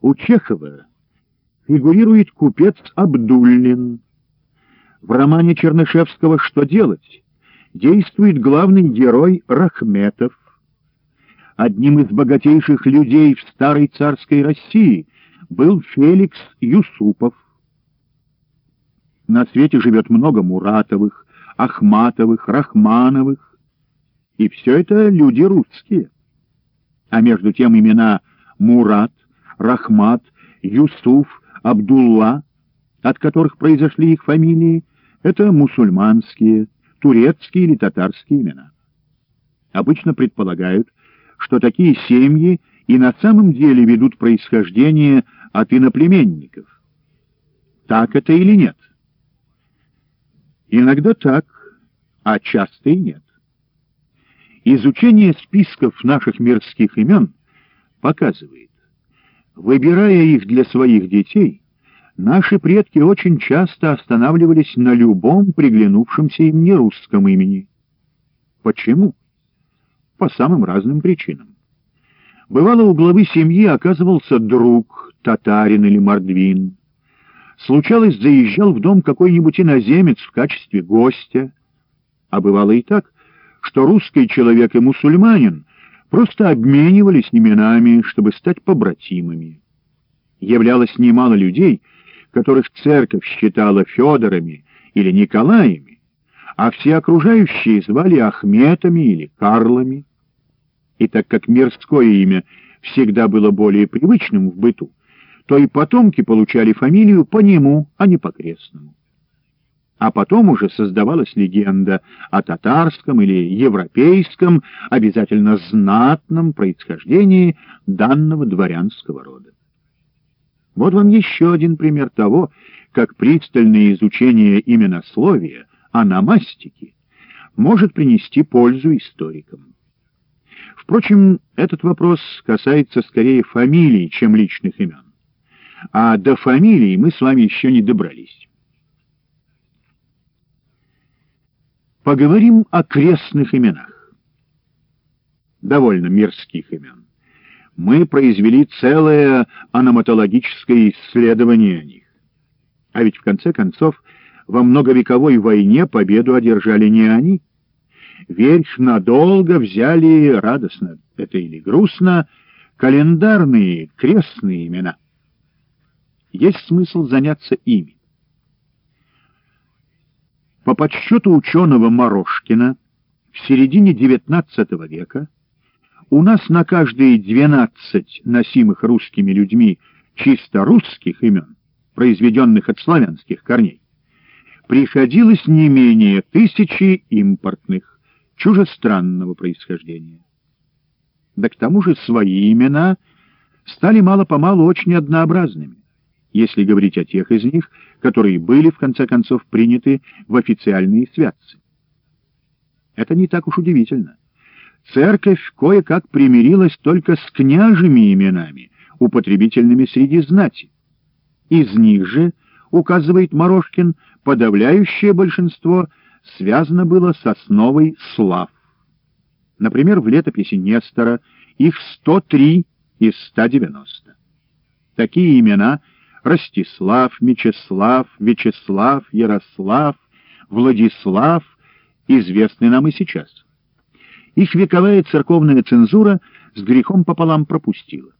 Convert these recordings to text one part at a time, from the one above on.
У Чехова фигурирует купец Абдуллин. В романе Чернышевского «Что делать?» действует главный герой Рахметов. Одним из богатейших людей в старой царской России был Феликс Юсупов. На свете живет много Муратовых, Ахматовых, Рахмановых. И все это люди русские. А между тем имена Мурат, Рахмат, Юсуф, Абдулла, от которых произошли их фамилии, это мусульманские, турецкие или татарские имена. Обычно предполагают, что такие семьи и на самом деле ведут происхождение от иноплеменников. Так это или нет? Иногда так, а часто и нет. Изучение списков наших мирских имен показывает, выбирая их для своих детей, наши предки очень часто останавливались на любом приглянувшемся им нерусском имени. Почему? По самым разным причинам. Бывало, у главы семьи оказывался друг, татарин или мордвин. Случалось, заезжал в дом какой-нибудь иноземец в качестве гостя. А бывало и так, что русский человек и мусульманин просто обменивались именами, чтобы стать побратимами. Являлось немало людей, которых церковь считала Федорами или Николаями, а все окружающие звали Ахметами или Карлами. И так как мирское имя всегда было более привычным в быту, то и потомки получали фамилию по нему, а не по крестному. А потом уже создавалась легенда о татарском или европейском, обязательно знатном происхождении данного дворянского рода. Вот вам еще один пример того, как пристальное изучение именословия, аномастики, может принести пользу историкам. Впрочем, этот вопрос касается скорее фамилий, чем личных имен. А до фамилии мы с вами еще не добрались. Поговорим о крестных именах. Довольно мирских имен. Мы произвели целое аноматологическое исследование о них. А ведь в конце концов во многовековой войне победу одержали не они. Верх надолго взяли, радостно это или грустно, календарные крестные имена. Есть смысл заняться ими. По подсчету ученого Морошкина, в середине XIX века у нас на каждые 12 носимых русскими людьми чисто русских имен, произведенных от славянских корней, приходилось не менее тысячи импортных, чужестранного происхождения. Да к тому же свои имена стали мало-помалу очень однообразными если говорить о тех из них, которые были, в конце концов, приняты в официальные святцы. Это не так уж удивительно. Церковь кое-как примирилась только с княжими именами, употребительными среди знати. Из них же, указывает Морошкин, подавляющее большинство связано было с основой слав. Например, в летописи Нестора их 103 из 190. Такие имена — Ростислав, Мечеслав, Вячеслав, Ярослав, Владислав известны нам и сейчас. Их вековая церковная цензура с грехом пополам пропустила.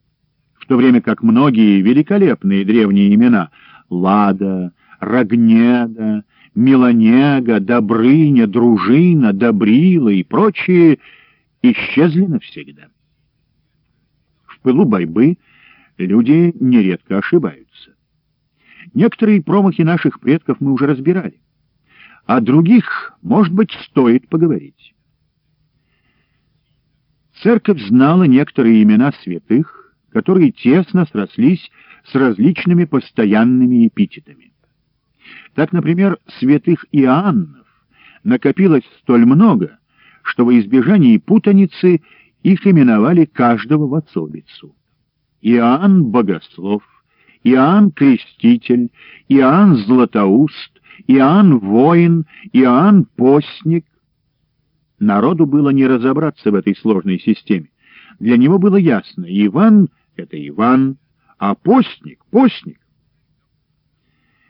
В то время как многие великолепные древние имена Лада, Рогнеда, Меланега, Добрыня, Дружина, Добрила и прочие исчезли навсегда. В пылу борьбы люди нередко ошибаются. Некоторые промахи наших предков мы уже разбирали. О других, может быть, стоит поговорить. Церковь знала некоторые имена святых, которые тесно срослись с различными постоянными эпитетами. Так, например, святых Иоаннов накопилось столь много, что во избежании путаницы их именовали каждого в отцовицу. Иоанн Богослов, Иоанн Креститель, Иоанн Златоуст, Иоанн Воин, Иоанн Постник. Народу было не разобраться в этой сложной системе. Для него было ясно, Иван — это Иван, А постник, постник,